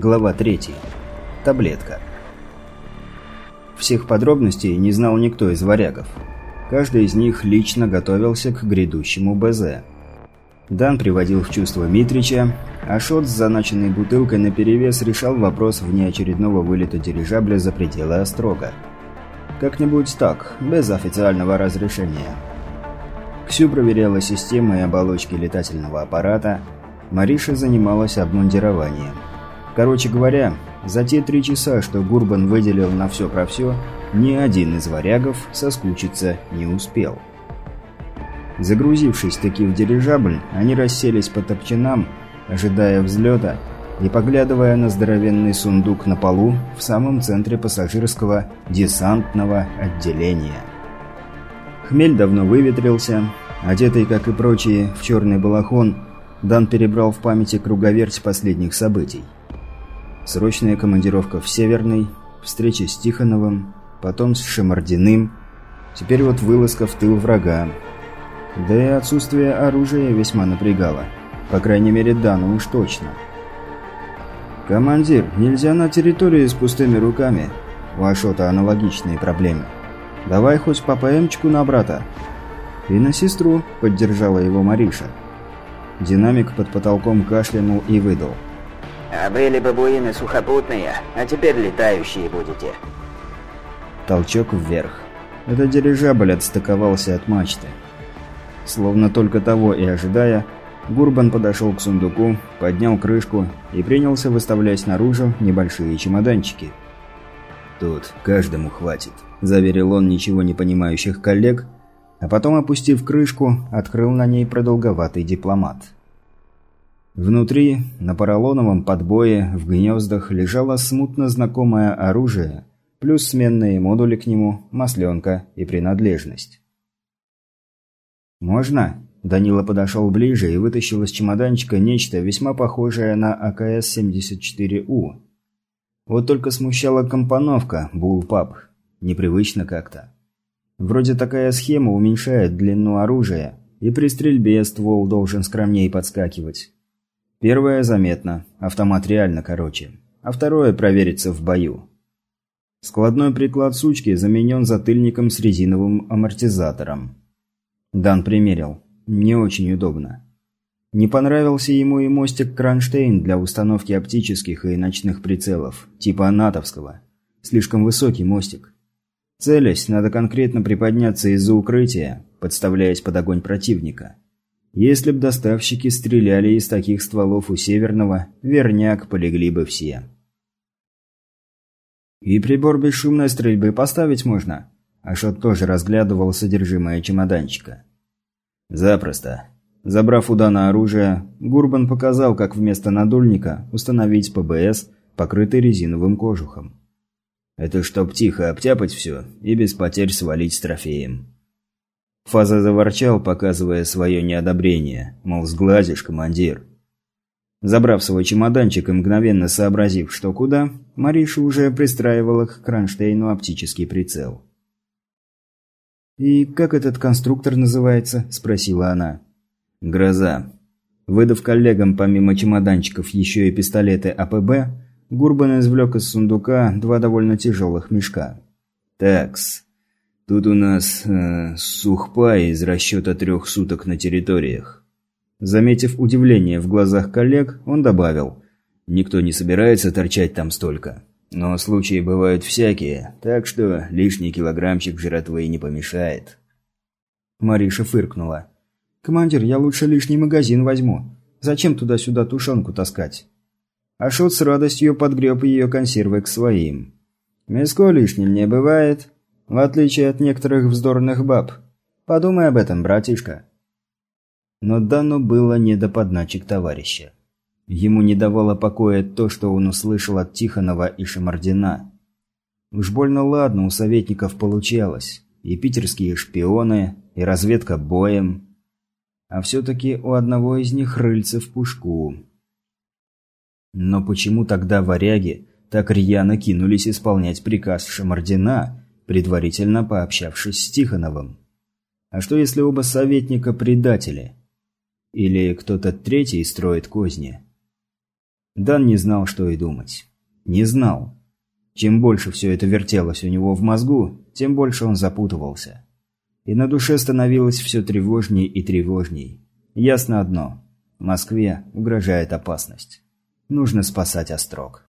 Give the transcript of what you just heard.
Глава 3. Таблетка. Всех подробностей не знал никто из варягов. Каждый из них лично готовился к грядущему БЗ. Дан приводил в чувство Митрича, а Шот с заначенной бутылкой наперевес решал вопрос внеочередного вылета дирижабля за пределы Острога. Как-нибудь так, без официального разрешения. Ксю проверяла системы и оболочки летательного аппарата, Мариша занималась обмундированием. Короче говоря, за те три часа, что Гурбан выделил на все про все, ни один из варягов соскучиться не успел. Загрузившись таки в дирижабль, они расселись по топчинам, ожидая взлета и поглядывая на здоровенный сундук на полу в самом центре пассажирского десантного отделения. Хмель давно выветрился, одетый, как и прочие, в черный балахон, Дан перебрал в памяти круговерть последних событий. Срочная командировка в Северный, встреча с Тихоновым, потом с Шамардиным, теперь вот вылазка в тыл врага. Да и отсутствие оружия весьма напрягало. По крайней мере, Дану уж точно. «Командир, нельзя на территории с пустыми руками. У Ашота аналогичные проблемы. Давай хоть по ПМчику на брата». «И на сестру», — поддержала его Мариша. Динамик под потолком кашлянул и выдал. А были бабуины сухопутные, а теперь летающие будете. Толчок вверх. Этот дирижабль отстыковался от мачты. Словно только того и ожидая, Гурбан подошел к сундуку, поднял крышку и принялся выставлять наружу небольшие чемоданчики. «Тут каждому хватит», – заверил он ничего не понимающих коллег, а потом, опустив крышку, открыл на ней продолговатый дипломат. Внутри, на поролоновом подбое, в гнездах, лежало смутно знакомое оружие, плюс сменные модули к нему, масленка и принадлежность. «Можно?» Данила подошел ближе и вытащил из чемоданчика нечто весьма похожее на АКС-74У. Вот только смущала компоновка Bullpup. Непривычно как-то. Вроде такая схема уменьшает длину оружия, и при стрельбе ствол должен скромнее подскакивать. Первое заметно, автомат реально короче. А второе проверится в бою. Складной приклад сучки заменен затыльником с резиновым амортизатором. Дан примерил. Не очень удобно. Не понравился ему и мостик Кронштейн для установки оптических и ночных прицелов, типа натовского. Слишком высокий мостик. Целясь, надо конкретно приподняться из-за укрытия, подставляясь под огонь противника. Если б доставщики стреляли из таких стволов у Северного, верняк полегли бы все. «И прибор бесшумной стрельбы поставить можно?» Ашот тоже разглядывал содержимое чемоданчика. «Запросто». Забрав у Дана оружие, Гурбан показал, как вместо надульника установить ПБС, покрытый резиновым кожухом. Это чтоб тихо обтяпать все и без потерь свалить с трофеем. Фаза заворчал, показывая свое неодобрение, мол, сглазишь, командир. Забрав свой чемоданчик и мгновенно сообразив, что куда, Мариша уже пристраивала к кронштейну оптический прицел. «И как этот конструктор называется?» – спросила она. «Гроза». Выдав коллегам помимо чемоданчиков еще и пистолеты АПБ, Гурбан извлек из сундука два довольно тяжелых мешка. «Такс, Тут у нас э, сухпай из расчета трех суток на территориях. Заметив удивление в глазах коллег, он добавил, «Никто не собирается торчать там столько. Но случаи бывают всякие, так что лишний килограммчик жратвы не помешает». Мариша фыркнула. «Командир, я лучше лишний магазин возьму. Зачем туда-сюда тушенку таскать?» Ашот с радостью подгреб ее консервы к своим. «Мяско лишним не бывает, в отличие от некоторых вздорных баб. Подумай об этом, братишка. Но Дану было не до подначек товарища. Ему не давало покоя то, что он услышал от Тихонова и Шамардина. Уж больно ладно у советников получалось. И питерские шпионы, и разведка боем. А все-таки у одного из них рыльце в пушку. Но почему тогда варяги так рьяно кинулись исполнять приказ Шамардина, предварительно пообщавшись с Тихоновым. А что если оба советника предатели? Или кто-то третий строит козни? Дан не знал, что и думать. Не знал. Чем больше все это вертелось у него в мозгу, тем больше он запутывался. И на душе становилось все тревожней и тревожней. Ясно одно. Москве угрожает опасность. Нужно спасать Острог.